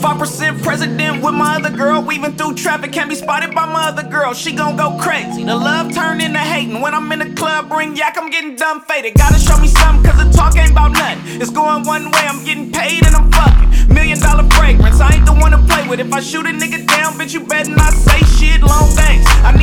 Five percent president with my other girl. Weaving through traffic, can't be spotted by my other girl. She gon' go crazy. The love turn into hating. When I'm in the club, bring yak, I'm getting dumb faded. Gotta show me something, cause the talk ain't about nothing. It's going one way, I'm getting paid and I'm fucking. Million dollar fragrance, I ain't the one to play with. If I shoot a nigga down, bitch, you better not say shit. Long thanks. I need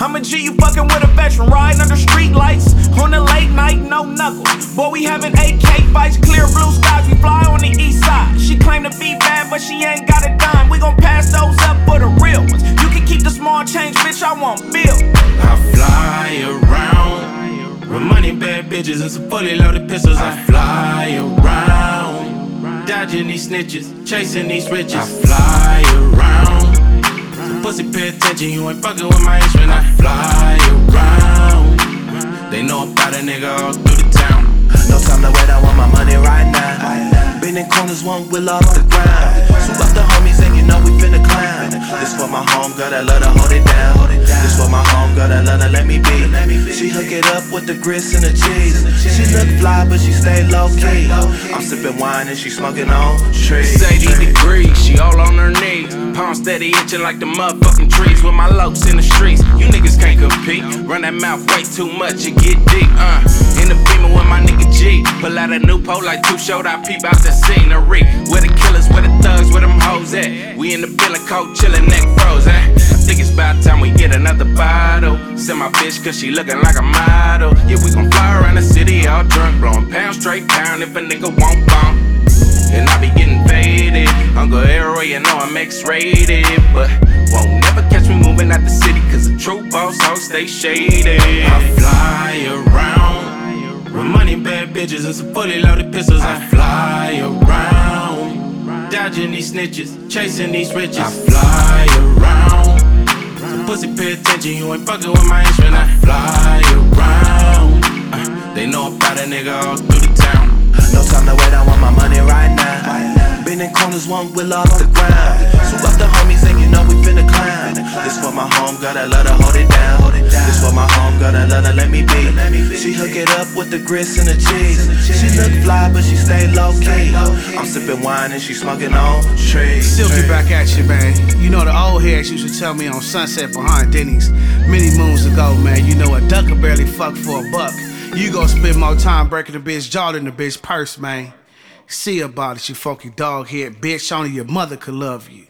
I'm a G, you fucking with a veteran. Riding under street lights. On the late night, no knuckles. Boy, we having AK fights, clear blue skies. We fly on the east side. She claim to be bad, but she ain't got a dime. We gon' pass those up for the real ones. You can keep the small change, bitch. I want bill. I fly around with money, bad bitches, and some fully loaded pistols. I fly around, dodging these snitches, chasing these riches. I fly around. Pussy, pay attention, you ain't fucking with my instrument. I fly around. They know about a nigga all through the town. No time to wait, I want my money right now. Been in corners, one will off the ground. Swoop the homies, and you know we finna climb. This for my home girl that love to home girl that love to let me be. She hook it up with the grits and the cheese. She look fly, but she stay low key. I'm sipping wine and she smoking on trees. 80 degrees, she all on her knees. Palm steady itching like the motherfucking trees with my lokes in the streets. You niggas can't compete. Run that mouth way too much, you get deep. Uh, in the beamer with my nigga G. Pull out a new pole like two showed. I peep out the scenery. Where the killers, where the thugs, where them hoes at? We in the building, coat chillin', neck frozen. Think it's about time we get another bottle. Send my bitch cause she looking like a model. Yeah, we gon' fly around the city all drunk, blowing pound straight pound if a nigga won't bump. And I be getting faded. Uncle Arrow, you know I'm X-rated. But won't never catch me moving out the city. Cause the true boss all stay shaded. I fly around. With money, bad bitches, and some fully loaded pistols. I fly around. Dodging these snitches, chasing these riches. I fly around. So pussy, pay attention. You ain't fucking with my instrument. I fly around. Uh, they know about a nigga all through the town. No time to wait, I want my money right now. Been in corners, one will off the ground. Swoop up the homies, and you know we finna climb. This for my home girl that love to hold it down. This for my home girl that love to let me be. She hook it up with the grits and the cheese. She look fly, but she stay low key. I'm sipping wine and she smoking on trees. Silky back at you, man. You used to tell me on Sunset behind Denny's many moons ago, man. You know a duck can barely fuck for a buck. You gon' spend more time breaking the bitch jaw than the bitch purse, man. See about it, you funky dog head bitch. Only your mother could love you.